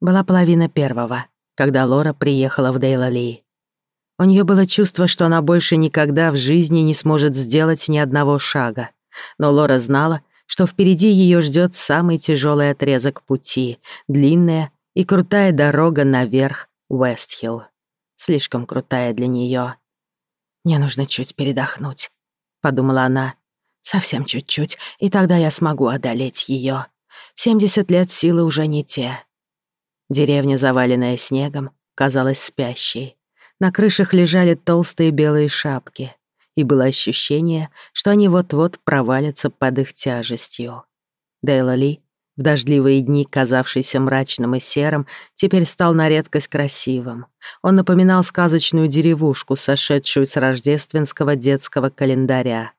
Была половина первого, когда Лора приехала в Дейлали. У нее было чувство, что она больше никогда в жизни не сможет сделать ни одного шага. Но Лора знала, что впереди ее ждет самый тяжелый отрезок пути, длинная и крутая дорога наверх Уэстхилл. Слишком крутая для нее. «Мне нужно чуть передохнуть», — подумала она. «Совсем чуть-чуть, и тогда я смогу одолеть ее. В 70 лет силы уже не те. Деревня, заваленная снегом, казалась спящей. На крышах лежали толстые белые шапки, и было ощущение, что они вот-вот провалятся под их тяжестью. Дейла Ли, в дождливые дни казавшийся мрачным и серым, теперь стал на редкость красивым. Он напоминал сказочную деревушку, сошедшую с рождественского детского календаря —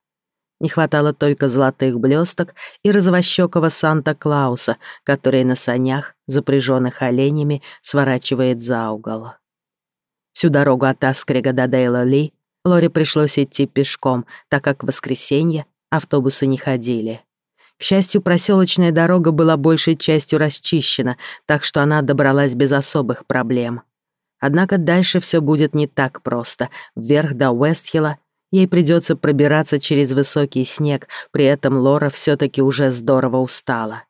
не хватало только золотых блесток и розовощекого Санта-Клауса, который на санях, запряженных оленями, сворачивает за угол. Всю дорогу от Аскрига до Дейла-Ли Лоре пришлось идти пешком, так как в воскресенье автобусы не ходили. К счастью, проселочная дорога была большей частью расчищена, так что она добралась без особых проблем. Однако дальше все будет не так просто. Вверх до Уэстхилла Ей придется пробираться через высокий снег, при этом Лора все-таки уже здорово устала.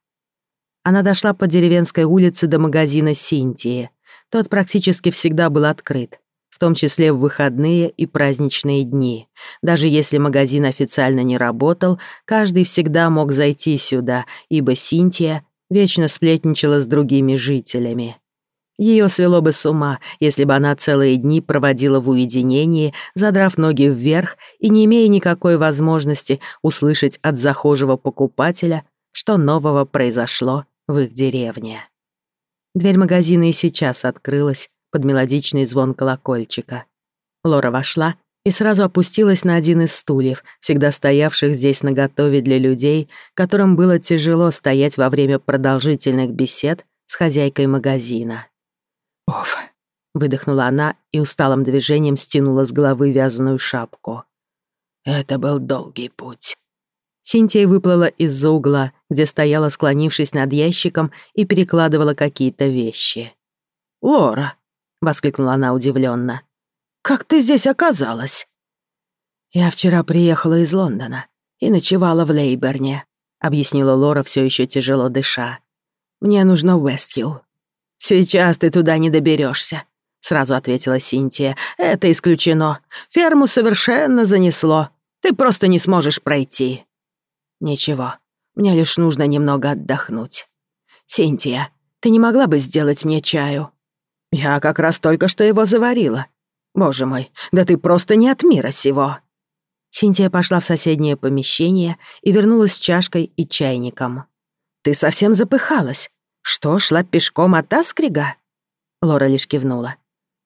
Она дошла по деревенской улице до магазина Синтии. Тот практически всегда был открыт, в том числе в выходные и праздничные дни. Даже если магазин официально не работал, каждый всегда мог зайти сюда, ибо Синтия вечно сплетничала с другими жителями. Ее свело бы с ума, если бы она целые дни проводила в уединении, задрав ноги вверх и не имея никакой возможности услышать от захожего покупателя, что нового произошло в их деревне. Дверь магазина и сейчас открылась под мелодичный звон колокольчика. Лора вошла и сразу опустилась на один из стульев, всегда стоявших здесь наготове для людей, которым было тяжело стоять во время продолжительных бесед с хозяйкой магазина. «Оф!» — выдохнула она и усталым движением стянула с головы вязаную шапку. «Это был долгий путь». Синтия выплыла из-за угла, где стояла, склонившись над ящиком, и перекладывала какие-то вещи. «Лора!» — воскликнула она удивленно. «Как ты здесь оказалась?» «Я вчера приехала из Лондона и ночевала в Лейберне», — объяснила Лора, все еще тяжело дыша. «Мне нужно Уэстхилл». «Сейчас ты туда не доберешься, сразу ответила Синтия. «Это исключено. Ферму совершенно занесло. Ты просто не сможешь пройти». «Ничего, мне лишь нужно немного отдохнуть». «Синтия, ты не могла бы сделать мне чаю?» «Я как раз только что его заварила. Боже мой, да ты просто не от мира сего». Синтия пошла в соседнее помещение и вернулась с чашкой и чайником. «Ты совсем запыхалась. «Что, шла пешком от Аскрига?» Лора лишь кивнула.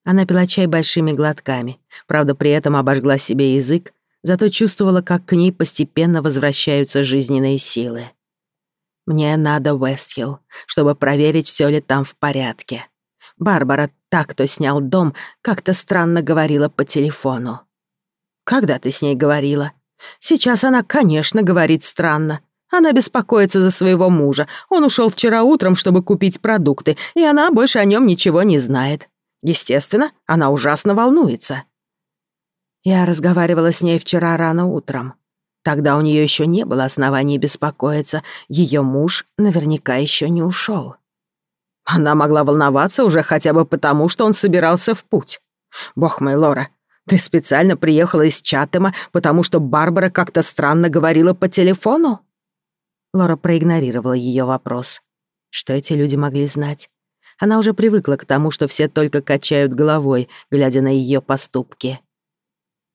Она пила чай большими глотками, правда, при этом обожгла себе язык, зато чувствовала, как к ней постепенно возвращаются жизненные силы. «Мне надо Уэстхилл, чтобы проверить, все ли там в порядке». Барбара, та, кто снял дом, как-то странно говорила по телефону. «Когда ты с ней говорила?» «Сейчас она, конечно, говорит странно. Она беспокоится за своего мужа. Он ушел вчера утром, чтобы купить продукты, и она больше о нем ничего не знает. Естественно, она ужасно волнуется. Я разговаривала с ней вчера рано утром. Тогда у нее еще не было оснований беспокоиться. Ее муж наверняка еще не ушел. Она могла волноваться уже хотя бы потому, что он собирался в путь. Бог мой, Лора, ты специально приехала из Чатема, потому что Барбара как-то странно говорила по телефону? Лора проигнорировала ее вопрос. Что эти люди могли знать? Она уже привыкла к тому, что все только качают головой, глядя на ее поступки.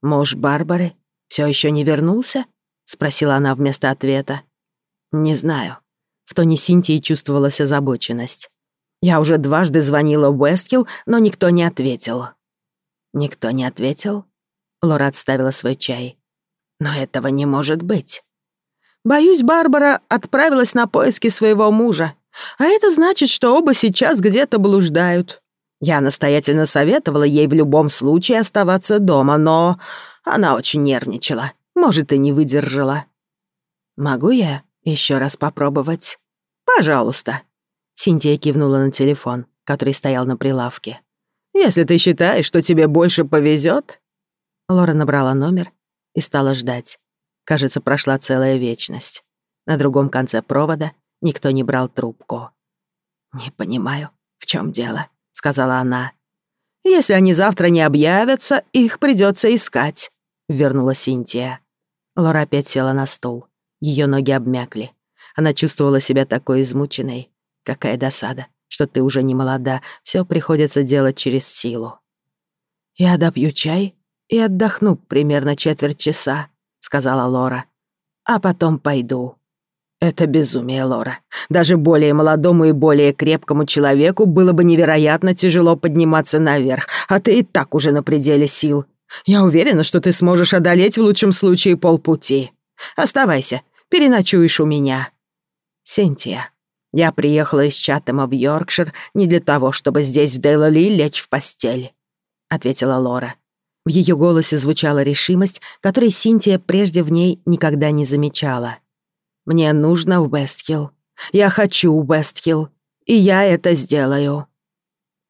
«Муж Барбары все еще не вернулся?» — спросила она вместо ответа. «Не знаю». В тоне Синтии чувствовалась озабоченность. «Я уже дважды звонила Уэсткилл, но никто не ответил». «Никто не ответил?» Лора отставила свой чай. «Но этого не может быть». Боюсь, Барбара отправилась на поиски своего мужа. А это значит, что оба сейчас где-то блуждают. Я настоятельно советовала ей в любом случае оставаться дома, но она очень нервничала. Может, и не выдержала. «Могу я еще раз попробовать?» «Пожалуйста». Синтия кивнула на телефон, который стоял на прилавке. «Если ты считаешь, что тебе больше повезет. Лора набрала номер и стала ждать. Кажется, прошла целая вечность. На другом конце провода никто не брал трубку. «Не понимаю, в чем дело», — сказала она. «Если они завтра не объявятся, их придется искать», — вернула Синтия. Лора опять села на стул. Ее ноги обмякли. Она чувствовала себя такой измученной. Какая досада, что ты уже не молода, все приходится делать через силу. «Я допью чай и отдохну примерно четверть часа», сказала Лора. «А потом пойду». Это безумие, Лора. Даже более молодому и более крепкому человеку было бы невероятно тяжело подниматься наверх, а ты и так уже на пределе сил. Я уверена, что ты сможешь одолеть в лучшем случае полпути. Оставайся, переночуешь у меня. Сентия, я приехала из Чатема в Йоркшир не для того, чтобы здесь в Дейлоли лечь в постель, ответила Лора. В ее голосе звучала решимость, которой Синтия прежде в ней никогда не замечала. «Мне нужно в Бестхилл. Я хочу в Бестхилл. И я это сделаю».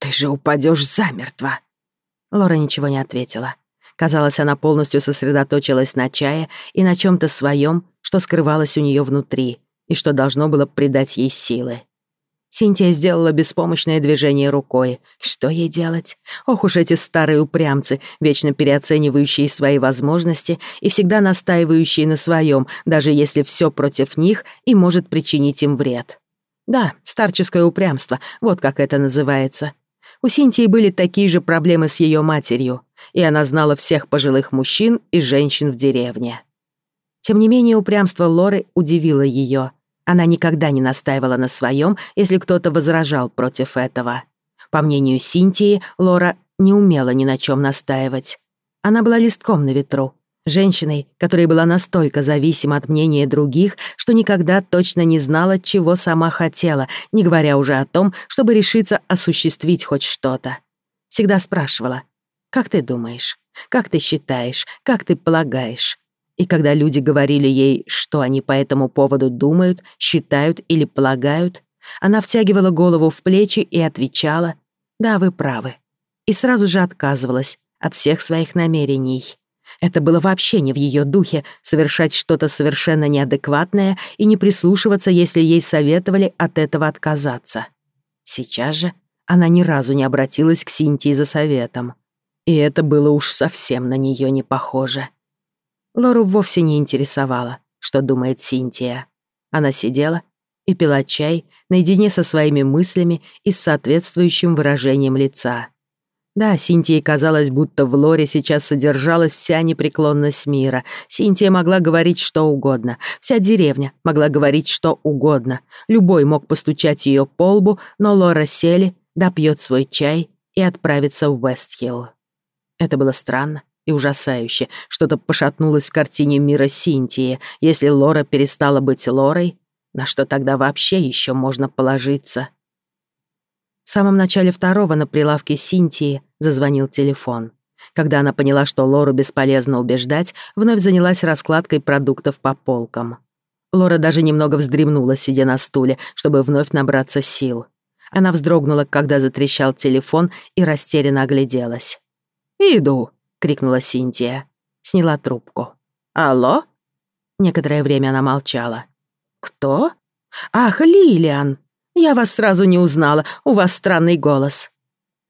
«Ты же упадешь замертво!» Лора ничего не ответила. Казалось, она полностью сосредоточилась на чае и на чем то своем, что скрывалось у нее внутри и что должно было придать ей силы. Синтия сделала беспомощное движение рукой. Что ей делать? Ох уж эти старые упрямцы, вечно переоценивающие свои возможности и всегда настаивающие на своем, даже если все против них и может причинить им вред. Да, старческое упрямство, вот как это называется. У Синтии были такие же проблемы с ее матерью, и она знала всех пожилых мужчин и женщин в деревне. Тем не менее, упрямство Лоры удивило ее. Она никогда не настаивала на своем, если кто-то возражал против этого. По мнению Синтии, Лора не умела ни на чем настаивать. Она была листком на ветру, женщиной, которая была настолько зависима от мнения других, что никогда точно не знала, чего сама хотела, не говоря уже о том, чтобы решиться осуществить хоть что-то. Всегда спрашивала, «Как ты думаешь? Как ты считаешь? Как ты полагаешь?» и когда люди говорили ей, что они по этому поводу думают, считают или полагают, она втягивала голову в плечи и отвечала «Да, вы правы», и сразу же отказывалась от всех своих намерений. Это было вообще не в ее духе совершать что-то совершенно неадекватное и не прислушиваться, если ей советовали от этого отказаться. Сейчас же она ни разу не обратилась к Синтии за советом. И это было уж совсем на нее не похоже. Лору вовсе не интересовало, что думает Синтия. Она сидела и пила чай наедине со своими мыслями и с соответствующим выражением лица. Да, Синтии казалось, будто в Лоре сейчас содержалась вся непреклонность мира. Синтия могла говорить что угодно. Вся деревня могла говорить что угодно. Любой мог постучать ее по лбу, но Лора сели, допьет свой чай и отправится в Вестхилл. Это было странно и ужасающе. Что-то пошатнулось в картине мира Синтии. Если Лора перестала быть Лорой, на что тогда вообще еще можно положиться? В самом начале второго на прилавке Синтии зазвонил телефон. Когда она поняла, что Лору бесполезно убеждать, вновь занялась раскладкой продуктов по полкам. Лора даже немного вздремнула, сидя на стуле, чтобы вновь набраться сил. Она вздрогнула, когда затрещал телефон и растерянно огляделась. «Иду», — крикнула Синтия. Сняла трубку. «Алло?» Некоторое время она молчала. «Кто? Ах, Лилиан! Я вас сразу не узнала, у вас странный голос».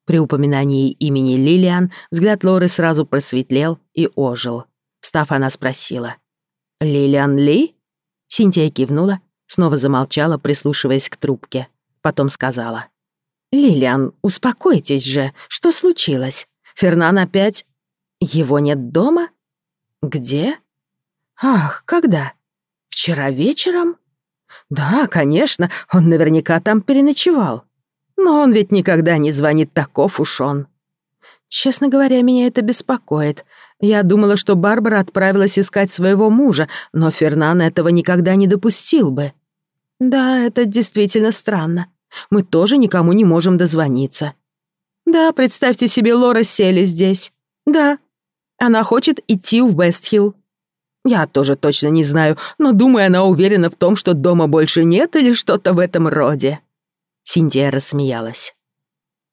При упоминании имени Лилиан взгляд Лоры сразу просветлел и ожил. Став, она спросила. «Лилиан Ли?» Синтия кивнула, снова замолчала, прислушиваясь к трубке. Потом сказала. «Лилиан, успокойтесь же, что случилось? Фернан опять...» Его нет дома? Где? Ах, когда? Вчера вечером? Да, конечно, он наверняка там переночевал. Но он ведь никогда не звонит, таков уж он. Честно говоря, меня это беспокоит. Я думала, что Барбара отправилась искать своего мужа, но Фернан этого никогда не допустил бы. Да, это действительно странно. Мы тоже никому не можем дозвониться. Да, представьте себе, Лора сели здесь. Да, она хочет идти в Вестхилл. Я тоже точно не знаю, но думаю, она уверена в том, что дома больше нет или что-то в этом роде». Синдия рассмеялась.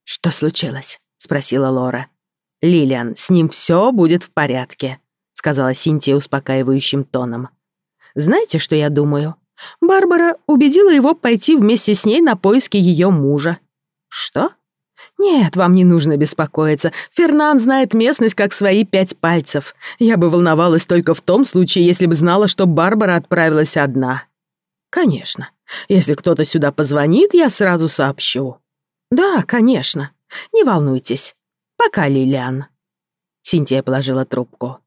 «Что случилось?» — спросила Лора. «Лилиан, с ним все будет в порядке», — сказала Синтия успокаивающим тоном. «Знаете, что я думаю? Барбара убедила его пойти вместе с ней на поиски ее мужа». «Что?» «Нет, вам не нужно беспокоиться. Фернан знает местность как свои пять пальцев. Я бы волновалась только в том случае, если бы знала, что Барбара отправилась одна». «Конечно. Если кто-то сюда позвонит, я сразу сообщу». «Да, конечно. Не волнуйтесь. Пока, Лилиан». Синтия положила трубку.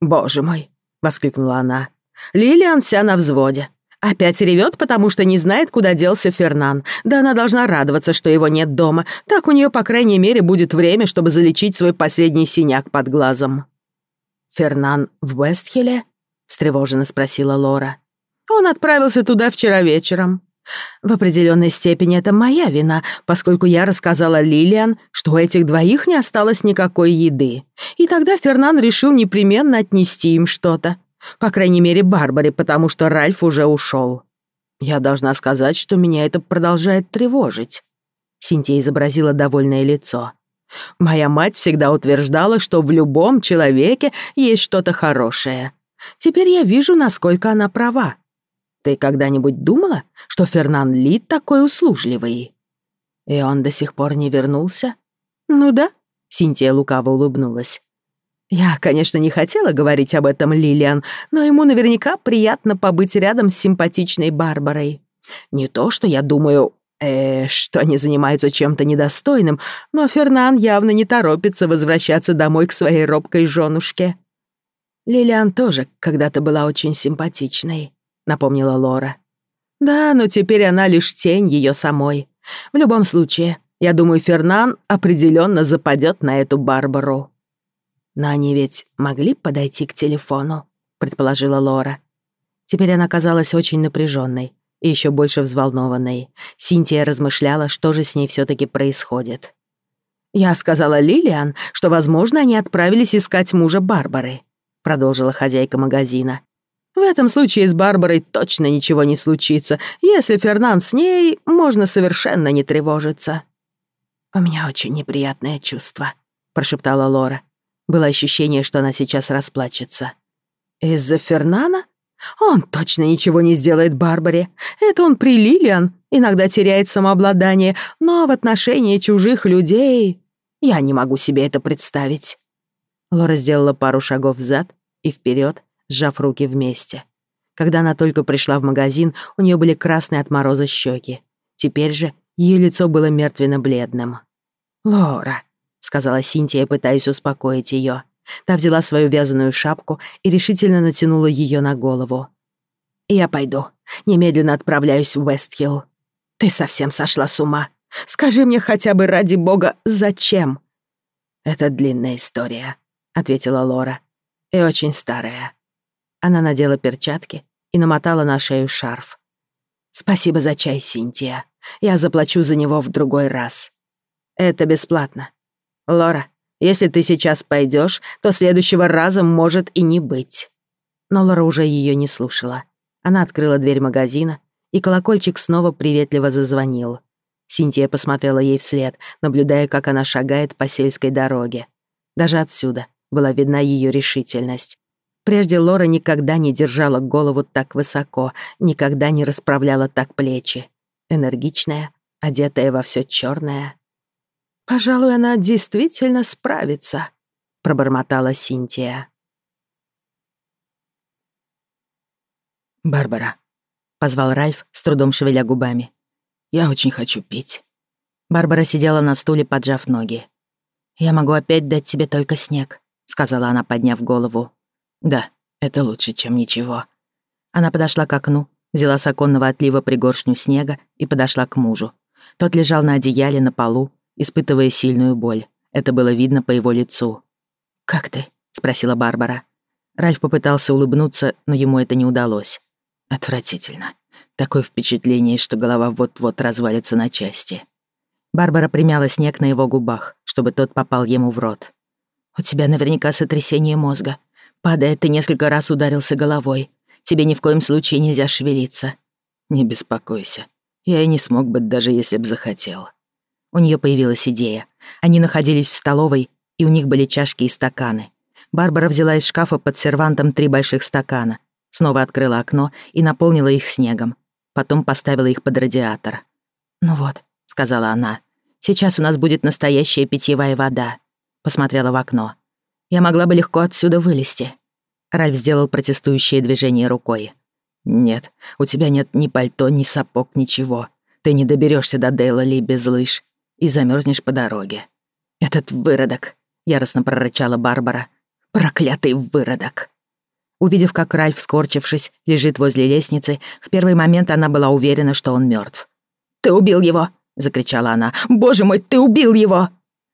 «Боже мой!» — воскликнула она. «Лилиан вся на взводе. Опять ревет, потому что не знает, куда делся Фернан. Да она должна радоваться, что его нет дома. Так у нее, по крайней мере, будет время, чтобы залечить свой последний синяк под глазом. «Фернан в Вестхеле?» — встревоженно спросила Лора. «Он отправился туда вчера вечером. В определенной степени это моя вина, поскольку я рассказала Лилиан, что у этих двоих не осталось никакой еды. И тогда Фернан решил непременно отнести им что-то. По крайней мере, Барбаре, потому что Ральф уже ушел. Я должна сказать, что меня это продолжает тревожить. Синтия изобразила довольное лицо. Моя мать всегда утверждала, что в любом человеке есть что-то хорошее. Теперь я вижу, насколько она права. Ты когда-нибудь думала, что Фернан Ли такой услужливый? И он до сих пор не вернулся? Ну да, Синтия лукаво улыбнулась. Я, конечно, не хотела говорить об этом Лилиан, но ему наверняка приятно побыть рядом с симпатичной Барбарой. Не то, что я думаю, э, что они занимаются чем-то недостойным, но Фернан явно не торопится возвращаться домой к своей робкой женушке. Лилиан тоже когда-то была очень симпатичной, напомнила Лора. Да, но теперь она лишь тень ее самой. В любом случае, я думаю, Фернан определенно западет на эту Барбару. «Но они ведь могли подойти к телефону», — предположила Лора. Теперь она казалась очень напряженной и еще больше взволнованной. Синтия размышляла, что же с ней все таки происходит. «Я сказала Лилиан, что, возможно, они отправились искать мужа Барбары», — продолжила хозяйка магазина. «В этом случае с Барбарой точно ничего не случится. Если Фернан с ней, можно совершенно не тревожиться». «У меня очень неприятное чувство», — прошептала Лора. Было ощущение, что она сейчас расплачется. «Из-за Фернана? Он точно ничего не сделает Барбаре. Это он при Лилиан иногда теряет самообладание, но в отношении чужих людей... Я не могу себе это представить». Лора сделала пару шагов взад и вперед, сжав руки вместе. Когда она только пришла в магазин, у нее были красные от мороза щеки. Теперь же ее лицо было мертвенно-бледным. «Лора, сказала Синтия, пытаясь успокоить ее. Та взяла свою вязаную шапку и решительно натянула ее на голову. «Я пойду. Немедленно отправляюсь в Вестхилл. Ты совсем сошла с ума. Скажи мне хотя бы ради бога, зачем?» «Это длинная история», — ответила Лора. «И очень старая». Она надела перчатки и намотала на шею шарф. «Спасибо за чай, Синтия. Я заплачу за него в другой раз. Это бесплатно. «Лора, если ты сейчас пойдешь, то следующего раза может и не быть». Но Лора уже ее не слушала. Она открыла дверь магазина, и колокольчик снова приветливо зазвонил. Синтия посмотрела ей вслед, наблюдая, как она шагает по сельской дороге. Даже отсюда была видна ее решительность. Прежде Лора никогда не держала голову так высоко, никогда не расправляла так плечи. Энергичная, одетая во все черное, «Пожалуй, она действительно справится», — пробормотала Синтия. «Барбара», — позвал Ральф, с трудом шевеля губами. «Я очень хочу пить». Барбара сидела на стуле, поджав ноги. «Я могу опять дать тебе только снег», — сказала она, подняв голову. «Да, это лучше, чем ничего». Она подошла к окну, взяла с оконного отлива пригоршню снега и подошла к мужу. Тот лежал на одеяле на полу, испытывая сильную боль. Это было видно по его лицу. «Как ты?» — спросила Барбара. Ральф попытался улыбнуться, но ему это не удалось. «Отвратительно. Такое впечатление, что голова вот-вот развалится на части». Барбара примяла снег на его губах, чтобы тот попал ему в рот. «У тебя наверняка сотрясение мозга. Падая, ты несколько раз ударился головой. Тебе ни в коем случае нельзя шевелиться». «Не беспокойся. Я и не смог бы, даже если б захотел», у нее появилась идея. Они находились в столовой, и у них были чашки и стаканы. Барбара взяла из шкафа под сервантом три больших стакана, снова открыла окно и наполнила их снегом. Потом поставила их под радиатор. «Ну вот», — сказала она, — «сейчас у нас будет настоящая питьевая вода». Посмотрела в окно. «Я могла бы легко отсюда вылезти». Ральф сделал протестующее движение рукой. «Нет, у тебя нет ни пальто, ни сапог, ничего. Ты не доберешься до Дейла Ли без лыж и замерзнешь по дороге. Этот выродок, яростно прорычала Барбара. Проклятый выродок. Увидев, как Ральф, скорчившись, лежит возле лестницы, в первый момент она была уверена, что он мертв. Ты убил его, закричала она. Боже мой, ты убил его!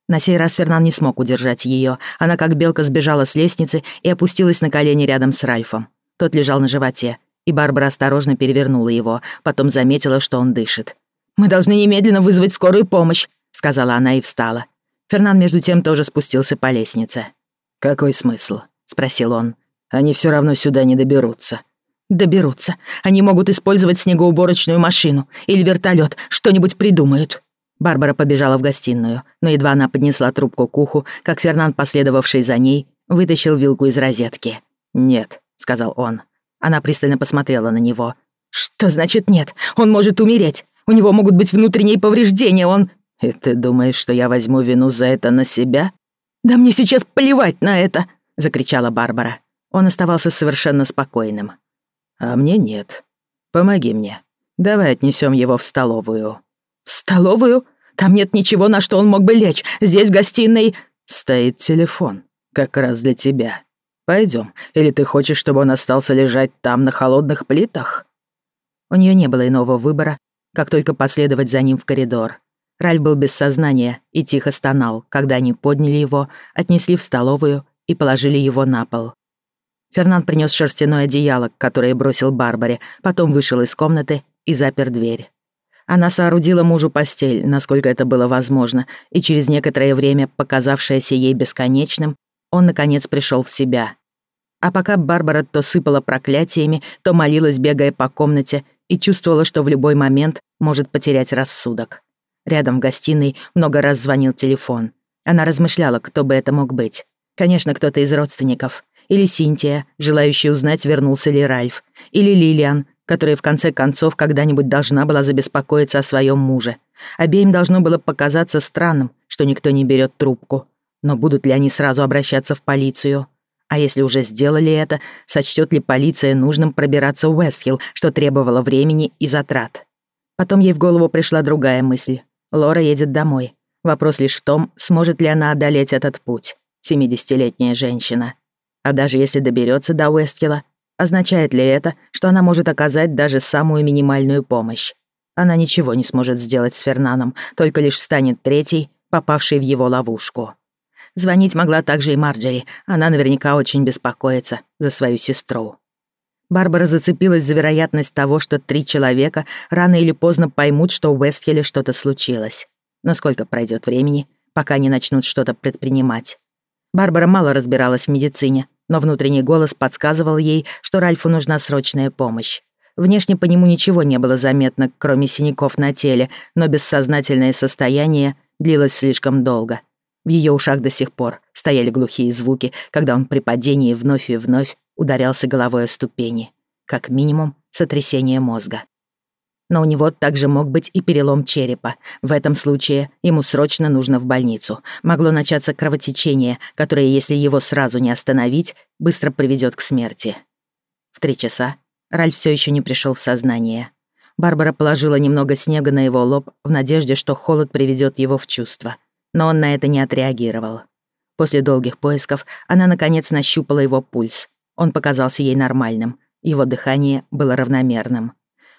На сей раз Фернан не смог удержать ее. Она как белка сбежала с лестницы и опустилась на колени рядом с Ральфом. Тот лежал на животе, и Барбара осторожно перевернула его, потом заметила, что он дышит. «Мы должны немедленно вызвать скорую помощь», — сказала она и встала. Фернан, между тем, тоже спустился по лестнице. «Какой смысл?» — спросил он. «Они все равно сюда не доберутся». «Доберутся. Они могут использовать снегоуборочную машину или вертолет, что-нибудь придумают». Барбара побежала в гостиную, но едва она поднесла трубку к уху, как Фернан, последовавший за ней, вытащил вилку из розетки. «Нет», — сказал он. Она пристально посмотрела на него. «Что значит нет? Он может умереть. У него могут быть внутренние повреждения, он...» «И ты думаешь, что я возьму вину за это на себя?» «Да мне сейчас плевать на это!» — закричала Барбара. Он оставался совершенно спокойным. «А мне нет. Помоги мне. Давай отнесем его в столовую». «В столовую? Там нет ничего, на что он мог бы лечь. Здесь, в гостиной...» «Стоит телефон. Как раз для тебя. Пойдем. Или ты хочешь, чтобы он остался лежать там на холодных плитах?» У нее не было иного выбора, как только последовать за ним в коридор. Ральф был без сознания и тихо стонал, когда они подняли его, отнесли в столовую и положили его на пол. Фернан принес шерстяное одеяло, которое бросил Барбаре, потом вышел из комнаты и запер дверь. Она соорудила мужу постель, насколько это было возможно, и через некоторое время, показавшееся ей бесконечным, он, наконец, пришел в себя. А пока Барбара то сыпала проклятиями, то молилась, бегая по комнате, и чувствовала, что в любой момент может потерять рассудок. Рядом в гостиной много раз звонил телефон. Она размышляла, кто бы это мог быть. Конечно, кто-то из родственников. Или Синтия, желающая узнать, вернулся ли Ральф. Или Лилиан, которая в конце концов когда-нибудь должна была забеспокоиться о своем муже. Обеим должно было показаться странным, что никто не берет трубку. Но будут ли они сразу обращаться в полицию? А если уже сделали это, сочтет ли полиция нужным пробираться в Уэстхилл, что требовало времени и затрат? Потом ей в голову пришла другая мысль. Лора едет домой. Вопрос лишь в том, сможет ли она одолеть этот путь, Семидесятилетняя женщина. А даже если доберется до Уэстхилла, означает ли это, что она может оказать даже самую минимальную помощь? Она ничего не сможет сделать с Фернаном, только лишь станет третьей, попавшей в его ловушку. Звонить могла также и Марджери. Она наверняка очень беспокоится за свою сестру. Барбара зацепилась за вероятность того, что три человека рано или поздно поймут, что у Уэстхеля что-то случилось. Но сколько пройдет времени, пока они начнут что-то предпринимать? Барбара мало разбиралась в медицине, но внутренний голос подсказывал ей, что Ральфу нужна срочная помощь. Внешне по нему ничего не было заметно, кроме синяков на теле, но бессознательное состояние длилось слишком долго — в ее ушах до сих пор стояли глухие звуки, когда он при падении вновь и вновь ударялся головой о ступени. Как минимум, сотрясение мозга. Но у него также мог быть и перелом черепа. В этом случае ему срочно нужно в больницу. Могло начаться кровотечение, которое, если его сразу не остановить, быстро приведет к смерти. В три часа Ральф все еще не пришел в сознание. Барбара положила немного снега на его лоб в надежде, что холод приведет его в чувство — но он на это не отреагировал. После долгих поисков она, наконец, нащупала его пульс. Он показался ей нормальным, его дыхание было равномерным.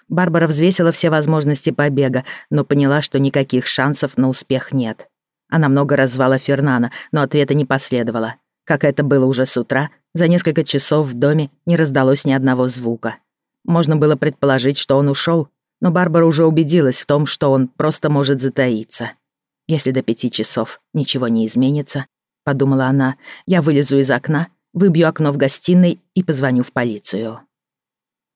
Барбара взвесила все возможности побега, но поняла, что никаких шансов на успех нет. Она много раз звала Фернана, но ответа не последовало. Как это было уже с утра, за несколько часов в доме не раздалось ни одного звука. Можно было предположить, что он ушел, но Барбара уже убедилась в том, что он просто может затаиться. Если до пяти часов ничего не изменится, подумала она, я вылезу из окна, выбью окно в гостиной и позвоню в полицию.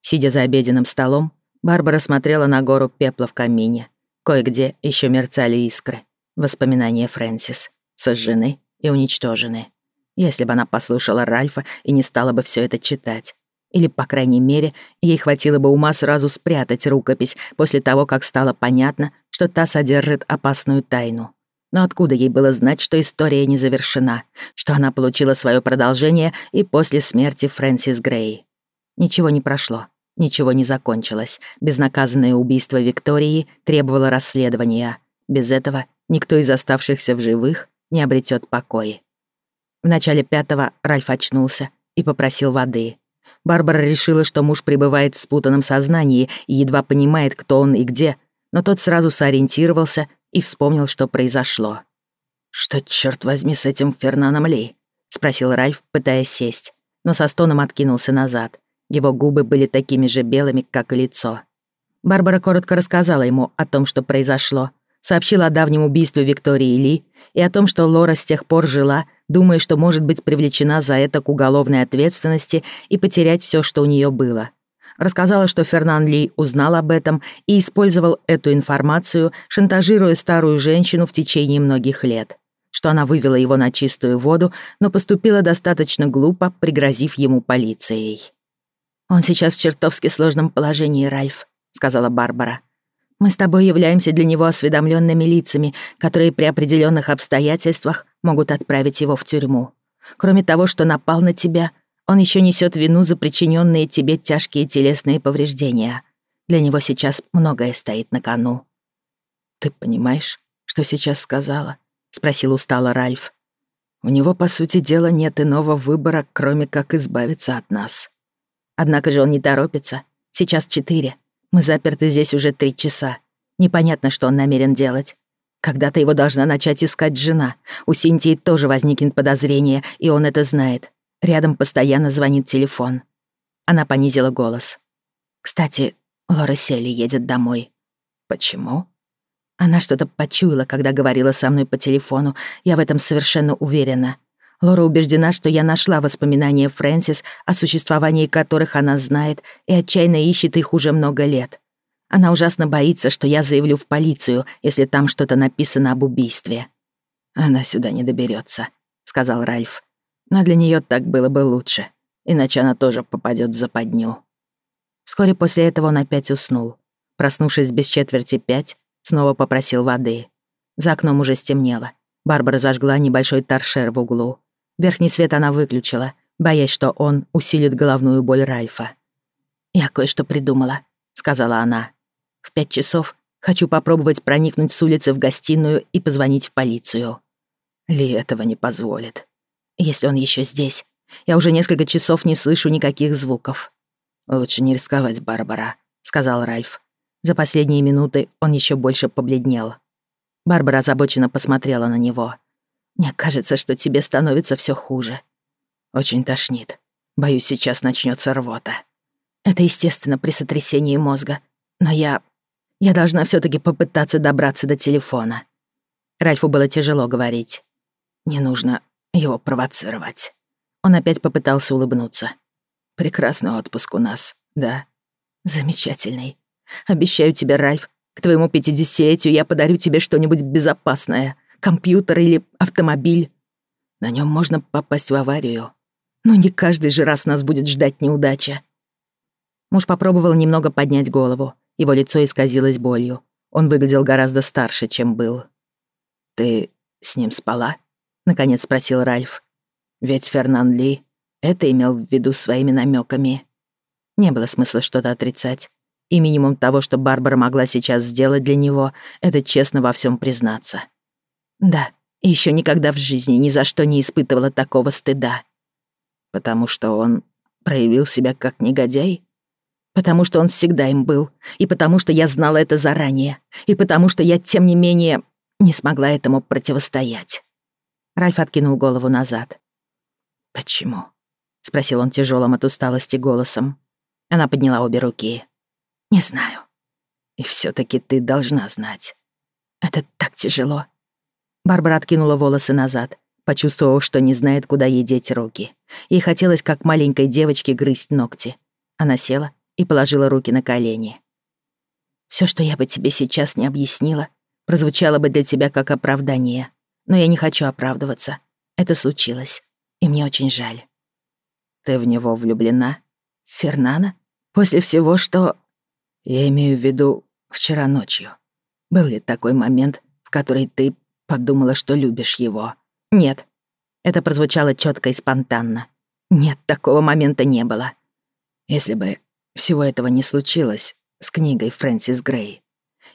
Сидя за обеденным столом, Барбара смотрела на гору пепла в камине. Кое-где еще мерцали искры. Воспоминания Фрэнсис сожжены и уничтожены. Если бы она послушала Ральфа и не стала бы все это читать, или, по крайней мере, ей хватило бы ума сразу спрятать рукопись после того, как стало понятно, что та содержит опасную тайну. Но откуда ей было знать, что история не завершена, что она получила свое продолжение и после смерти Фрэнсис Грей? Ничего не прошло, ничего не закончилось. Безнаказанное убийство Виктории требовало расследования. Без этого никто из оставшихся в живых не обретет покоя. В начале пятого Ральф очнулся и попросил воды. Барбара решила, что муж пребывает в спутанном сознании и едва понимает, кто он и где, но тот сразу сориентировался и вспомнил, что произошло. «Что, черт возьми, с этим Фернаном Ли?» — спросил Ральф, пытаясь сесть, но со стоном откинулся назад. Его губы были такими же белыми, как и лицо. Барбара коротко рассказала ему о том, что произошло, сообщила о давнем убийстве Виктории Ли и о том, что Лора с тех пор жила думая, что может быть привлечена за это к уголовной ответственности и потерять все, что у нее было. Рассказала, что Фернан Ли узнал об этом и использовал эту информацию, шантажируя старую женщину в течение многих лет. Что она вывела его на чистую воду, но поступила достаточно глупо, пригрозив ему полицией. «Он сейчас в чертовски сложном положении, Ральф», — сказала Барбара. Мы с тобой являемся для него осведомленными лицами, которые при определенных обстоятельствах могут отправить его в тюрьму. Кроме того, что напал на тебя, он еще несет вину за причиненные тебе тяжкие телесные повреждения. Для него сейчас многое стоит на кону. «Ты понимаешь, что сейчас сказала?» — спросил устало Ральф. «У него, по сути дела, нет иного выбора, кроме как избавиться от нас. Однако же он не торопится. Сейчас четыре. Мы заперты здесь уже три часа. Непонятно, что он намерен делать. Когда-то его должна начать искать жена. У Синтии тоже возникнет подозрение, и он это знает. Рядом постоянно звонит телефон. Она понизила голос. «Кстати, Лора Селли едет домой». «Почему?» Она что-то почуяла, когда говорила со мной по телефону. Я в этом совершенно уверена. Лора убеждена, что я нашла воспоминания Фрэнсис, о существовании которых она знает и отчаянно ищет их уже много лет. Она ужасно боится, что я заявлю в полицию, если там что-то написано об убийстве. Она сюда не доберется, сказал Ральф. Но для нее так было бы лучше, иначе она тоже попадет в западню. Вскоре после этого он опять уснул. Проснувшись без четверти пять, снова попросил воды. За окном уже стемнело. Барбара зажгла небольшой торшер в углу. Верхний свет она выключила, боясь, что он усилит головную боль Ральфа. «Я кое-что придумала», — сказала она. В пять часов хочу попробовать проникнуть с улицы в гостиную и позвонить в полицию. Ли этого не позволит. Если он еще здесь, я уже несколько часов не слышу никаких звуков. Лучше не рисковать, Барбара, сказал Ральф. За последние минуты он еще больше побледнел. Барбара озабоченно посмотрела на него. «Мне кажется, что тебе становится все хуже». «Очень тошнит. Боюсь, сейчас начнется рвота». «Это естественно при сотрясении мозга. Но я... Я должна все таки попытаться добраться до телефона. Ральфу было тяжело говорить. Не нужно его провоцировать. Он опять попытался улыбнуться. Прекрасный отпуск у нас, да? Замечательный. Обещаю тебе, Ральф, к твоему пятидесятию я подарю тебе что-нибудь безопасное. Компьютер или автомобиль. На нем можно попасть в аварию. Но не каждый же раз нас будет ждать неудача. Муж попробовал немного поднять голову. Его лицо исказилось болью. Он выглядел гораздо старше, чем был. «Ты с ним спала?» — наконец спросил Ральф. «Ведь Фернан Ли это имел в виду своими намеками. Не было смысла что-то отрицать. И минимум того, что Барбара могла сейчас сделать для него, это честно во всем признаться. Да, еще никогда в жизни ни за что не испытывала такого стыда. Потому что он проявил себя как негодяй? Потому что он всегда им был. И потому что я знала это заранее. И потому что я, тем не менее, не смогла этому противостоять. Райф откинул голову назад. «Почему?» — спросил он тяжелым от усталости голосом. Она подняла обе руки. «Не знаю». «И все таки ты должна знать». «Это так тяжело». Барбара откинула волосы назад, почувствовав, что не знает, куда ей деть руки. Ей хотелось, как маленькой девочке, грызть ногти. Она села и положила руки на колени. Все, что я бы тебе сейчас не объяснила, прозвучало бы для тебя как оправдание. Но я не хочу оправдываться. Это случилось, и мне очень жаль. Ты в него влюблена? Фернана? После всего, что... Я имею в виду вчера ночью. Был ли такой момент, в который ты подумала, что любишь его? Нет. Это прозвучало четко и спонтанно. Нет, такого момента не было. Если бы всего этого не случилось с книгой Фрэнсис Грей.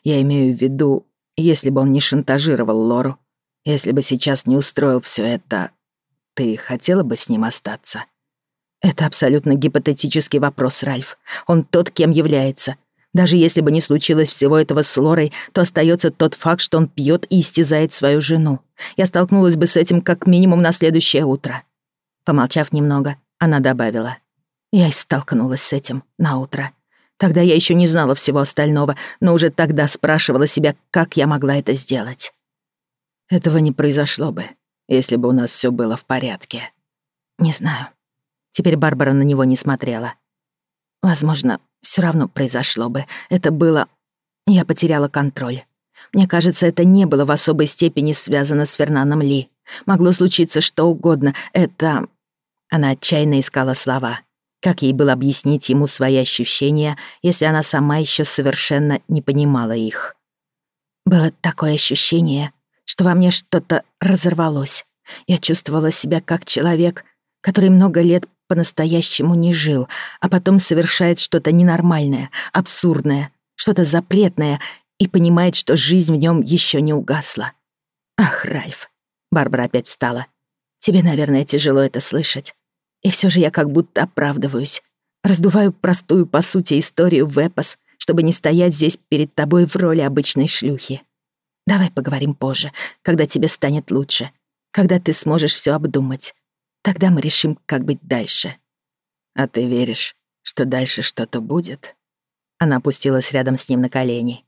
Я имею в виду, если бы он не шантажировал Лору, если бы сейчас не устроил все это, ты хотела бы с ним остаться? Это абсолютно гипотетический вопрос, Ральф. Он тот, кем является. Даже если бы не случилось всего этого с Лорой, то остается тот факт, что он пьет и истязает свою жену. Я столкнулась бы с этим как минимум на следующее утро. Помолчав немного, она добавила. Я и столкнулась с этим на утро. Тогда я еще не знала всего остального, но уже тогда спрашивала себя, как я могла это сделать. Этого не произошло бы, если бы у нас все было в порядке. Не знаю. Теперь Барбара на него не смотрела. Возможно, все равно произошло бы. Это было... Я потеряла контроль. Мне кажется, это не было в особой степени связано с Фернаном Ли. Могло случиться что угодно. Это... Она отчаянно искала слова. Как ей было объяснить ему свои ощущения, если она сама еще совершенно не понимала их? Было такое ощущение, что во мне что-то разорвалось. Я чувствовала себя как человек, который много лет по-настоящему не жил, а потом совершает что-то ненормальное, абсурдное, что-то запретное и понимает, что жизнь в нем еще не угасла. «Ах, Ральф!» — Барбара опять встала. «Тебе, наверное, тяжело это слышать. И все же я как будто оправдываюсь. Раздуваю простую, по сути, историю в эпос, чтобы не стоять здесь перед тобой в роли обычной шлюхи. Давай поговорим позже, когда тебе станет лучше, когда ты сможешь все обдумать. Тогда мы решим, как быть дальше. А ты веришь, что дальше что-то будет? Она опустилась рядом с ним на колени.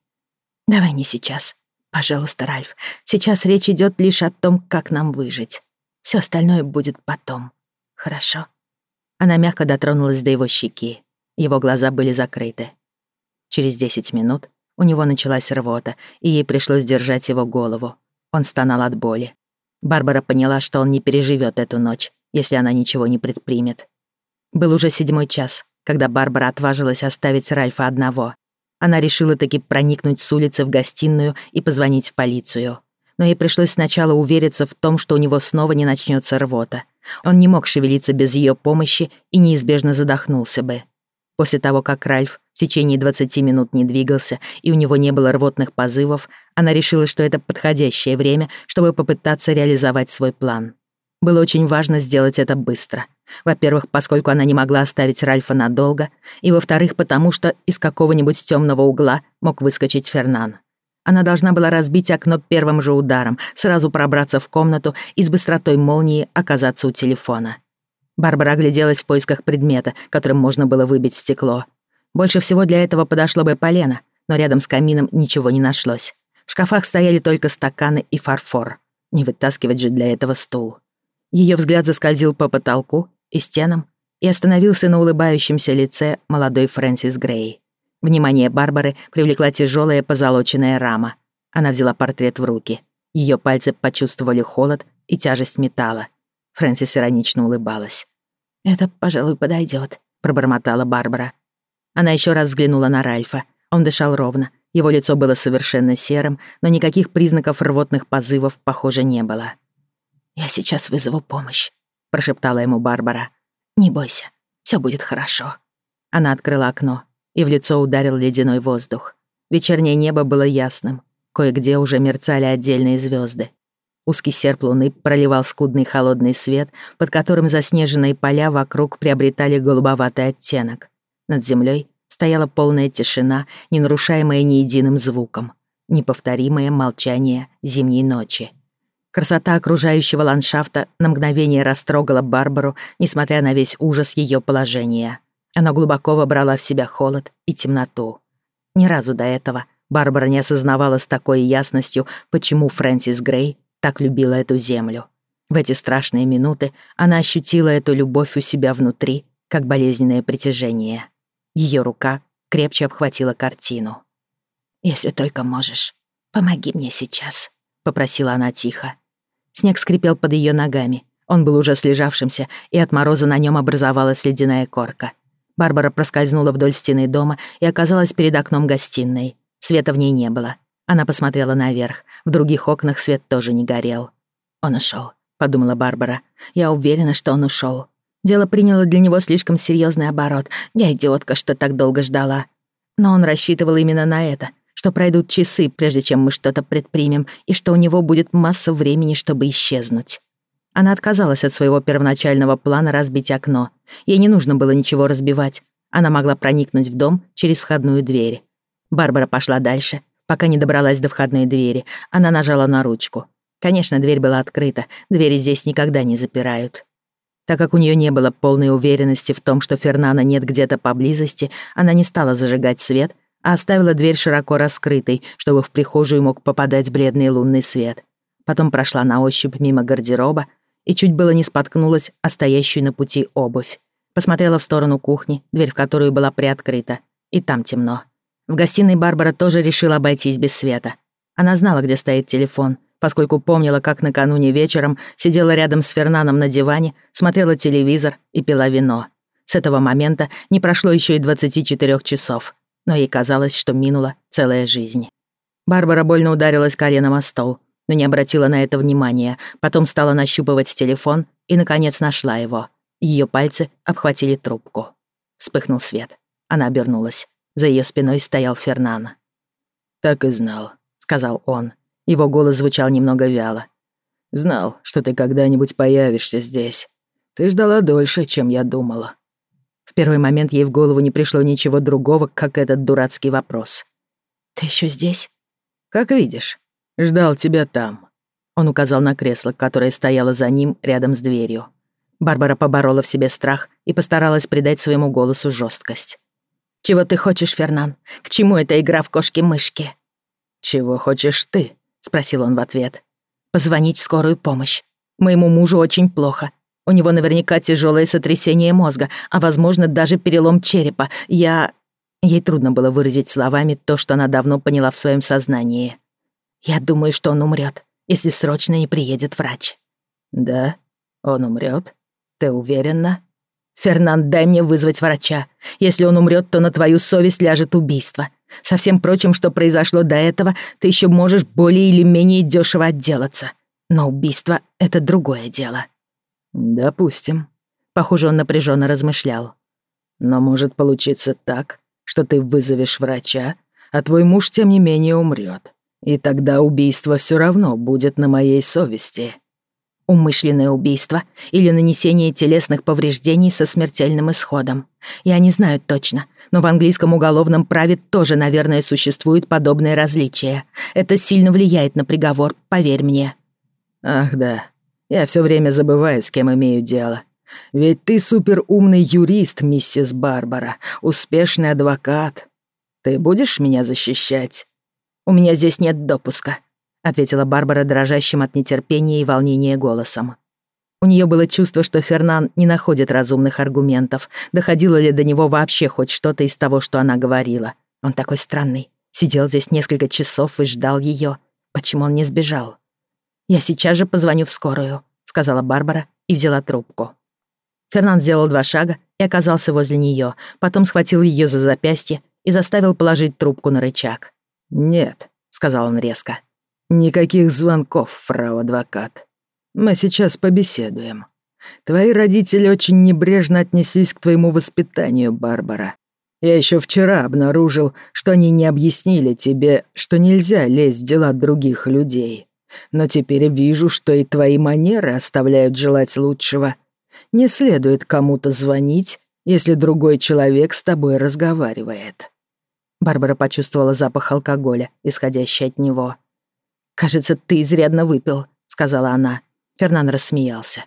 Давай не сейчас. Пожалуйста, Ральф. Сейчас речь идет лишь о том, как нам выжить. Все остальное будет потом. «Хорошо». Она мягко дотронулась до его щеки. Его глаза были закрыты. Через десять минут у него началась рвота, и ей пришлось держать его голову. Он стонал от боли. Барбара поняла, что он не переживет эту ночь, если она ничего не предпримет. Был уже седьмой час, когда Барбара отважилась оставить Ральфа одного. Она решила таки проникнуть с улицы в гостиную и позвонить в полицию. Но ей пришлось сначала увериться в том, что у него снова не начнется рвота — он не мог шевелиться без ее помощи и неизбежно задохнулся бы. После того, как Ральф в течение 20 минут не двигался и у него не было рвотных позывов, она решила, что это подходящее время, чтобы попытаться реализовать свой план. Было очень важно сделать это быстро. Во-первых, поскольку она не могла оставить Ральфа надолго, и во-вторых, потому что из какого-нибудь темного угла мог выскочить Фернан. Она должна была разбить окно первым же ударом, сразу пробраться в комнату и с быстротой молнии оказаться у телефона. Барбара огляделась в поисках предмета, которым можно было выбить стекло. Больше всего для этого подошло бы полено, но рядом с камином ничего не нашлось. В шкафах стояли только стаканы и фарфор. Не вытаскивать же для этого стул. Ее взгляд заскользил по потолку и стенам и остановился на улыбающемся лице молодой Фрэнсис Грей. Внимание Барбары привлекла тяжелая позолоченная рама. Она взяла портрет в руки. Ее пальцы почувствовали холод и тяжесть металла. Фрэнсис иронично улыбалась. «Это, пожалуй, подойдет, пробормотала Барбара. Она еще раз взглянула на Ральфа. Он дышал ровно. Его лицо было совершенно серым, но никаких признаков рвотных позывов, похоже, не было. «Я сейчас вызову помощь», — прошептала ему Барбара. «Не бойся, все будет хорошо». Она открыла окно и в лицо ударил ледяной воздух. Вечернее небо было ясным, кое-где уже мерцали отдельные звезды. Узкий серп луны проливал скудный холодный свет, под которым заснеженные поля вокруг приобретали голубоватый оттенок. Над землей стояла полная тишина, не нарушаемая ни единым звуком. Неповторимое молчание зимней ночи. Красота окружающего ландшафта на мгновение растрогала Барбару, несмотря на весь ужас ее положения. Она глубоко вобрала в себя холод и темноту. Ни разу до этого Барбара не осознавала с такой ясностью, почему Фрэнсис Грей так любила эту землю. В эти страшные минуты она ощутила эту любовь у себя внутри, как болезненное притяжение. Ее рука крепче обхватила картину. «Если только можешь, помоги мне сейчас», — попросила она тихо. Снег скрипел под ее ногами. Он был уже слежавшимся, и от мороза на нем образовалась ледяная корка — Барбара проскользнула вдоль стены дома и оказалась перед окном гостиной. Света в ней не было. Она посмотрела наверх. В других окнах свет тоже не горел. «Он ушел, подумала Барбара. «Я уверена, что он ушел. Дело приняло для него слишком серьезный оборот. Я идиотка, что так долго ждала. Но он рассчитывал именно на это, что пройдут часы, прежде чем мы что-то предпримем, и что у него будет масса времени, чтобы исчезнуть. Она отказалась от своего первоначального плана разбить окно. Ей не нужно было ничего разбивать. Она могла проникнуть в дом через входную дверь. Барбара пошла дальше, пока не добралась до входной двери. Она нажала на ручку. Конечно, дверь была открыта. Двери здесь никогда не запирают. Так как у нее не было полной уверенности в том, что Фернана нет где-то поблизости, она не стала зажигать свет, а оставила дверь широко раскрытой, чтобы в прихожую мог попадать бледный лунный свет. Потом прошла на ощупь мимо гардероба, и чуть было не споткнулась о стоящую на пути обувь. Посмотрела в сторону кухни, дверь в которую была приоткрыта, и там темно. В гостиной Барбара тоже решила обойтись без света. Она знала, где стоит телефон, поскольку помнила, как накануне вечером сидела рядом с Фернаном на диване, смотрела телевизор и пила вино. С этого момента не прошло еще и 24 часов, но ей казалось, что минула целая жизнь. Барбара больно ударилась коленом о стол, но не обратила на это внимания. Потом стала нащупывать телефон и, наконец, нашла его. Ее пальцы обхватили трубку. Вспыхнул свет. Она обернулась. За ее спиной стоял Фернан. «Так и знал», — сказал он. Его голос звучал немного вяло. «Знал, что ты когда-нибудь появишься здесь. Ты ждала дольше, чем я думала». В первый момент ей в голову не пришло ничего другого, как этот дурацкий вопрос. «Ты еще здесь?» «Как видишь». «Ждал тебя там». Он указал на кресло, которое стояло за ним рядом с дверью. Барбара поборола в себе страх и постаралась придать своему голосу жесткость. «Чего ты хочешь, Фернан? К чему эта игра в кошки-мышки?» «Чего хочешь ты?» — спросил он в ответ. «Позвонить в скорую помощь. Моему мужу очень плохо. У него наверняка тяжелое сотрясение мозга, а, возможно, даже перелом черепа. Я...» Ей трудно было выразить словами то, что она давно поняла в своем сознании. Я думаю, что он умрет, если срочно не приедет врач. Да? Он умрет? Ты уверена? Фернанд, дай мне вызвать врача. Если он умрет, то на твою совесть ляжет убийство. Со всем прочим, что произошло до этого, ты еще можешь более или менее дешево отделаться. Но убийство — это другое дело. Допустим. Похоже, он напряженно размышлял. Но может получиться так, что ты вызовешь врача, а твой муж, тем не менее, умрет. И тогда убийство все равно будет на моей совести. Умышленное убийство или нанесение телесных повреждений со смертельным исходом. Я не знаю точно, но в английском уголовном праве тоже, наверное, существуют подобные различия. Это сильно влияет на приговор, поверь мне. Ах да, я все время забываю, с кем имею дело. Ведь ты суперумный юрист, миссис Барбара, успешный адвокат. Ты будешь меня защищать? «У меня здесь нет допуска», — ответила Барбара дрожащим от нетерпения и волнения голосом. У нее было чувство, что Фернан не находит разумных аргументов, доходило ли до него вообще хоть что-то из того, что она говорила. Он такой странный. Сидел здесь несколько часов и ждал ее. Почему он не сбежал? «Я сейчас же позвоню в скорую», — сказала Барбара и взяла трубку. Фернан сделал два шага и оказался возле нее, потом схватил ее за запястье и заставил положить трубку на рычаг. «Нет», — сказал он резко. «Никаких звонков, фрау-адвокат. Мы сейчас побеседуем. Твои родители очень небрежно отнеслись к твоему воспитанию, Барбара. Я еще вчера обнаружил, что они не объяснили тебе, что нельзя лезть в дела других людей. Но теперь вижу, что и твои манеры оставляют желать лучшего. Не следует кому-то звонить, если другой человек с тобой разговаривает». Барбара почувствовала запах алкоголя, исходящий от него. «Кажется, ты изрядно выпил», — сказала она. Фернан рассмеялся.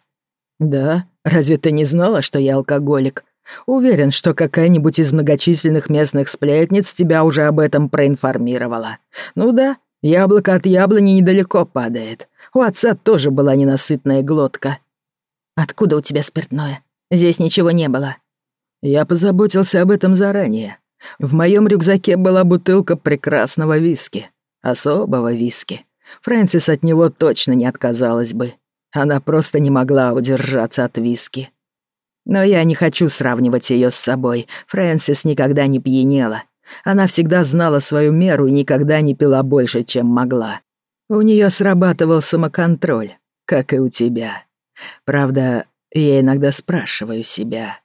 «Да? Разве ты не знала, что я алкоголик? Уверен, что какая-нибудь из многочисленных местных сплетниц тебя уже об этом проинформировала. Ну да, яблоко от яблони недалеко падает. У отца тоже была ненасытная глотка». «Откуда у тебя спиртное? Здесь ничего не было». «Я позаботился об этом заранее», в моем рюкзаке была бутылка прекрасного виски. Особого виски. Фрэнсис от него точно не отказалась бы. Она просто не могла удержаться от виски. Но я не хочу сравнивать ее с собой. Фрэнсис никогда не пьянела. Она всегда знала свою меру и никогда не пила больше, чем могла. У нее срабатывал самоконтроль, как и у тебя. Правда, я иногда спрашиваю себя.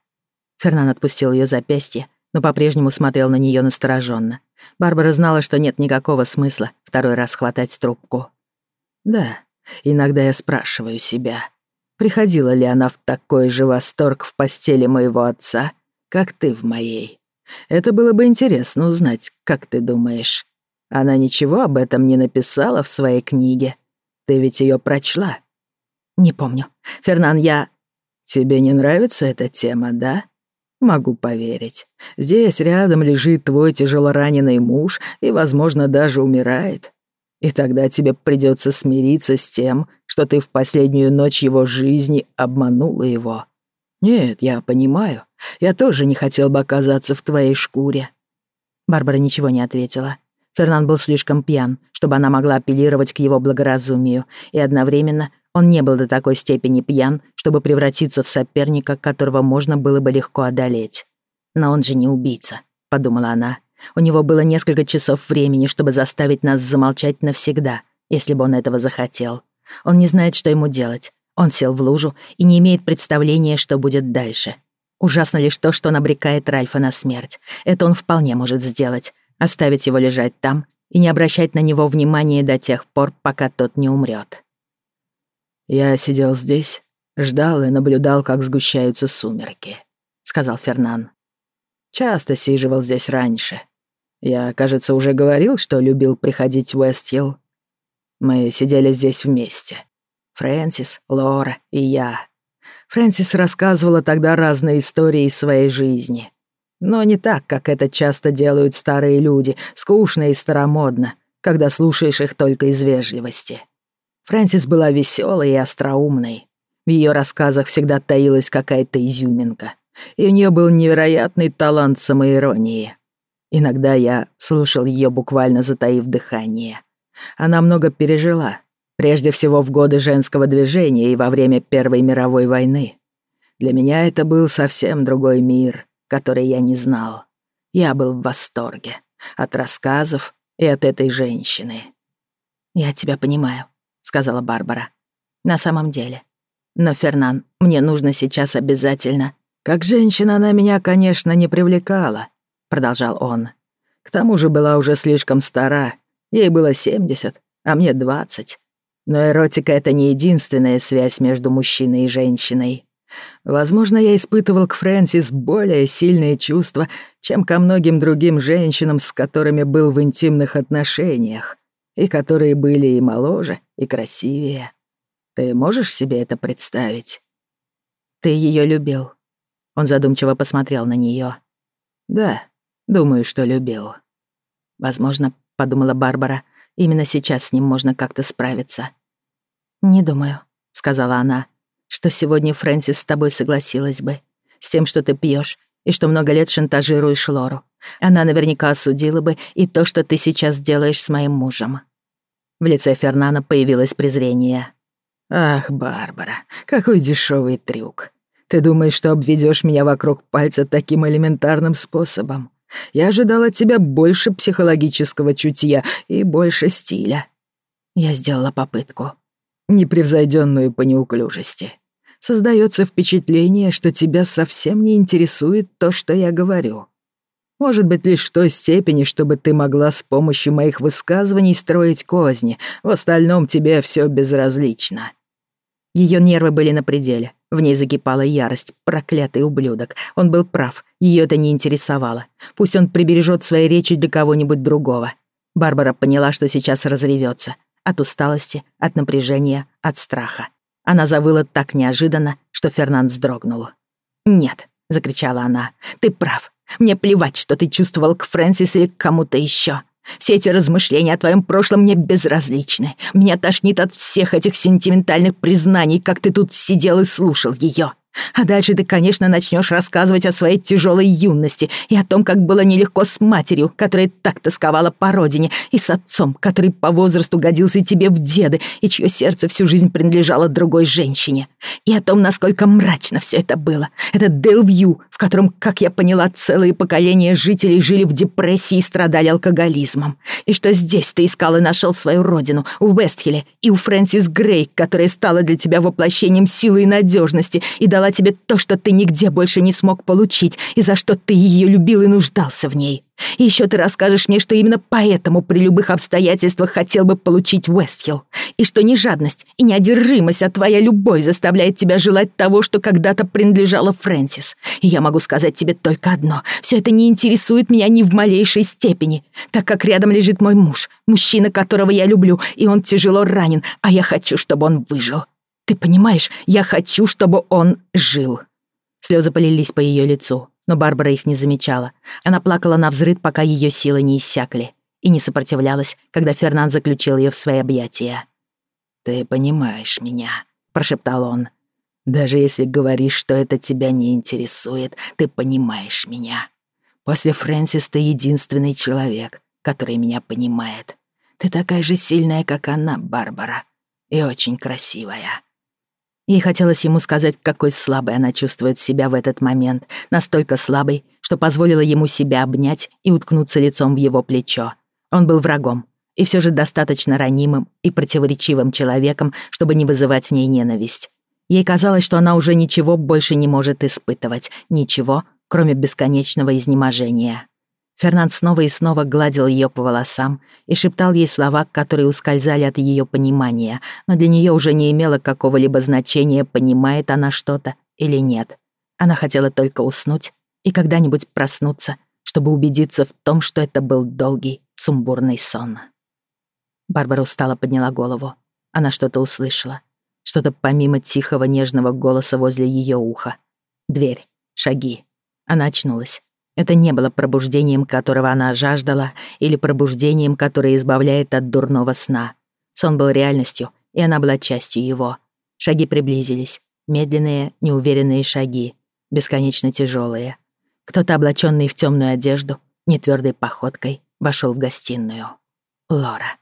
Фернан отпустил ее запястье но по-прежнему смотрел на нее настороженно. Барбара знала, что нет никакого смысла второй раз хватать трубку. «Да, иногда я спрашиваю себя, приходила ли она в такой же восторг в постели моего отца, как ты в моей. Это было бы интересно узнать, как ты думаешь. Она ничего об этом не написала в своей книге. Ты ведь ее прочла?» «Не помню. Фернан, я...» «Тебе не нравится эта тема, да?» Могу поверить. Здесь рядом лежит твой тяжелораненый муж и, возможно, даже умирает. И тогда тебе придется смириться с тем, что ты в последнюю ночь его жизни обманула его. Нет, я понимаю. Я тоже не хотел бы оказаться в твоей шкуре. Барбара ничего не ответила. Фернан был слишком пьян, чтобы она могла апеллировать к его благоразумию, и одновременно он не был до такой степени пьян, чтобы превратиться в соперника, которого можно было бы легко одолеть. «Но он же не убийца», — подумала она. «У него было несколько часов времени, чтобы заставить нас замолчать навсегда, если бы он этого захотел. Он не знает, что ему делать. Он сел в лужу и не имеет представления, что будет дальше. Ужасно лишь то, что он обрекает Ральфа на смерть. Это он вполне может сделать. Оставить его лежать там и не обращать на него внимания до тех пор, пока тот не умрет. «Я сидел здесь, ждал и наблюдал, как сгущаются сумерки», — сказал Фернан. «Часто сиживал здесь раньше. Я, кажется, уже говорил, что любил приходить в Уэстхилл. Мы сидели здесь вместе. Фрэнсис, Лора и я. Фрэнсис рассказывала тогда разные истории из своей жизни. Но не так, как это часто делают старые люди, скучно и старомодно, когда слушаешь их только из вежливости». Фрэнсис была веселой и остроумной. В ее рассказах всегда таилась какая-то изюминка, и у нее был невероятный талант самоиронии. Иногда я слушал ее буквально затаив дыхание. Она много пережила, прежде всего в годы женского движения и во время Первой мировой войны. Для меня это был совсем другой мир, который я не знал. Я был в восторге от рассказов и от этой женщины. «Я тебя понимаю», сказала Барбара. «На самом деле. Но, Фернан, мне нужно сейчас обязательно...» «Как женщина она меня, конечно, не привлекала», — продолжал он. «К тому же была уже слишком стара. Ей было 70, а мне 20. Но эротика — это не единственная связь между мужчиной и женщиной. Возможно, я испытывал к Фрэнсис более сильные чувства, чем ко многим другим женщинам, с которыми был в интимных отношениях и которые были и моложе, и красивее. Ты можешь себе это представить? Ты ее любил. Он задумчиво посмотрел на нее. Да, думаю, что любил. Возможно, подумала Барбара, именно сейчас с ним можно как-то справиться. Не думаю, сказала она, что сегодня Фрэнсис с тобой согласилась бы, с тем, что ты пьешь и что много лет шантажируешь Лору. Она наверняка осудила бы и то, что ты сейчас делаешь с моим мужем». В лице Фернана появилось презрение. «Ах, Барбара, какой дешевый трюк. Ты думаешь, что обведешь меня вокруг пальца таким элементарным способом? Я ожидала от тебя больше психологического чутья и больше стиля». Я сделала попытку. Непревзойденную по неуклюжести. Создается впечатление, что тебя совсем не интересует то, что я говорю. Может быть, лишь в той степени, чтобы ты могла с помощью моих высказываний строить козни. В остальном тебе все безразлично». Ее нервы были на пределе. В ней закипала ярость. Проклятый ублюдок. Он был прав. Ее это не интересовало. Пусть он прибережет свои речи для кого-нибудь другого. Барбара поняла, что сейчас разревется. От усталости, от напряжения, от страха. Она завыла так неожиданно, что Фернанд вздрогнул. «Нет», — закричала она, — «ты прав. Мне плевать, что ты чувствовал к Фрэнсису или к кому-то еще. Все эти размышления о твоем прошлом мне безразличны. Меня тошнит от всех этих сентиментальных признаний, как ты тут сидел и слушал ее. А дальше ты, конечно, начнешь рассказывать о своей тяжелой юности и о том, как было нелегко с матерью, которая так тосковала по родине, и с отцом, который по возрасту годился тебе в деды и чье сердце всю жизнь принадлежало другой женщине. И о том, насколько мрачно все это было. Это Делвью, в котором, как я поняла, целые поколения жителей жили в депрессии и страдали алкоголизмом. И что здесь ты искал и нашел свою родину, в Вестхилле, и у Фрэнсис Грей, которая стала для тебя воплощением силы и надежности и дала тебе то, что ты нигде больше не смог получить, и за что ты ее любил и нуждался в ней. Еще ты расскажешь мне, что именно поэтому при любых обстоятельствах хотел бы получить Уэстхилл, и что не жадность и не одержимость, а твоя любовь заставляет тебя желать того, что когда-то принадлежало Фрэнсис. И я могу сказать тебе только одно. Все это не интересует меня ни в малейшей степени, так как рядом лежит мой муж, мужчина, которого я люблю, и он тяжело ранен, а я хочу, чтобы он выжил. Ты понимаешь, я хочу, чтобы он жил». Слезы полились по ее лицу но Барбара их не замечала. Она плакала на взрыд, пока ее силы не иссякли, и не сопротивлялась, когда Фернан заключил ее в свои объятия. «Ты понимаешь меня», — прошептал он. «Даже если говоришь, что это тебя не интересует, ты понимаешь меня. После Фрэнсис ты единственный человек, который меня понимает. Ты такая же сильная, как она, Барбара, и очень красивая». Ей хотелось ему сказать, какой слабой она чувствует себя в этот момент, настолько слабой, что позволила ему себя обнять и уткнуться лицом в его плечо. Он был врагом, и все же достаточно ранимым и противоречивым человеком, чтобы не вызывать в ней ненависть. Ей казалось, что она уже ничего больше не может испытывать, ничего, кроме бесконечного изнеможения. Фернанд снова и снова гладил ее по волосам и шептал ей слова, которые ускользали от ее понимания, но для нее уже не имело какого-либо значения, понимает она что-то или нет. Она хотела только уснуть и когда-нибудь проснуться, чтобы убедиться в том, что это был долгий, сумбурный сон. Барбара устало подняла голову. Она что-то услышала. Что-то помимо тихого, нежного голоса возле ее уха. Дверь. Шаги. Она очнулась. Это не было пробуждением, которого она жаждала, или пробуждением, которое избавляет от дурного сна. Сон был реальностью, и она была частью его. Шаги приблизились. Медленные, неуверенные шаги. Бесконечно тяжелые. Кто-то, облаченный в темную одежду, нетвердой походкой, вошел в гостиную. Лора.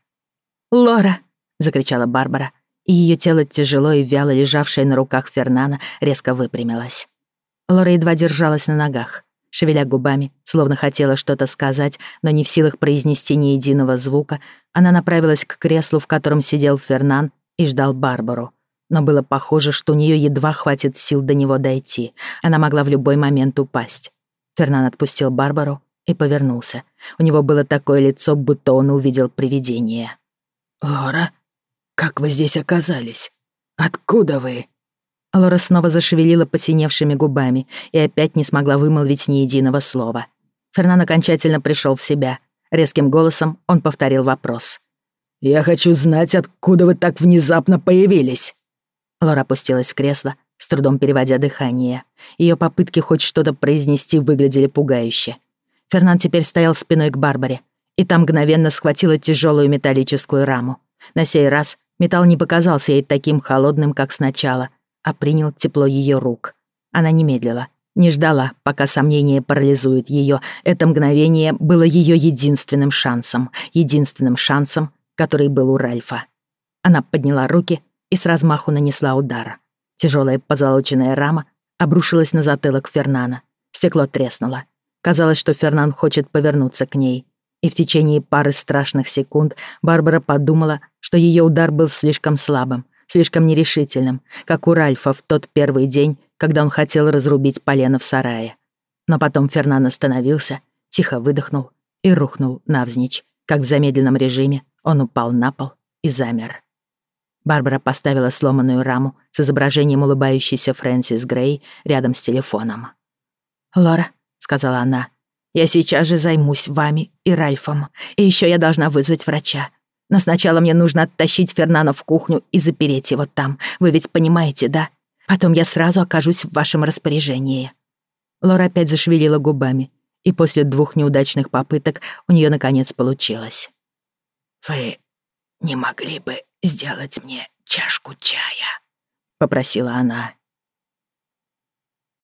«Лора!» — закричала Барбара, и ее тело, тяжело и вяло лежавшее на руках Фернана, резко выпрямилось. Лора едва держалась на ногах — Шевеля губами, словно хотела что-то сказать, но не в силах произнести ни единого звука, она направилась к креслу, в котором сидел Фернан и ждал Барбару. Но было похоже, что у нее едва хватит сил до него дойти. Она могла в любой момент упасть. Фернан отпустил Барбару и повернулся. У него было такое лицо, будто он увидел привидение. «Лора, как вы здесь оказались? Откуда вы?» Лора снова зашевелила посиневшими губами и опять не смогла вымолвить ни единого слова. Фернан окончательно пришел в себя. Резким голосом он повторил вопрос. «Я хочу знать, откуда вы так внезапно появились!» Лора опустилась в кресло, с трудом переводя дыхание. Ее попытки хоть что-то произнести выглядели пугающе. Фернан теперь стоял спиной к Барбаре, и там мгновенно схватила тяжелую металлическую раму. На сей раз металл не показался ей таким холодным, как сначала — а принял тепло ее рук. Она не медлила, не ждала, пока сомнения парализуют ее. Это мгновение было ее единственным шансом, единственным шансом, который был у Ральфа. Она подняла руки и с размаху нанесла удар. Тяжелая позолоченная рама обрушилась на затылок Фернана. Стекло треснуло. Казалось, что Фернан хочет повернуться к ней. И в течение пары страшных секунд Барбара подумала, что ее удар был слишком слабым, слишком нерешительным, как у Ральфа в тот первый день, когда он хотел разрубить полено в сарае. Но потом Фернан остановился, тихо выдохнул и рухнул навзничь, как в замедленном режиме он упал на пол и замер. Барбара поставила сломанную раму с изображением улыбающейся Фрэнсис Грей рядом с телефоном. «Лора», — сказала она, — «я сейчас же займусь вами и Ральфом, и еще я должна вызвать врача. Но сначала мне нужно оттащить Фернана в кухню и запереть его там. Вы ведь понимаете, да? Потом я сразу окажусь в вашем распоряжении». Лора опять зашевелила губами, и после двух неудачных попыток у нее наконец получилось. «Вы не могли бы сделать мне чашку чая?» — попросила она.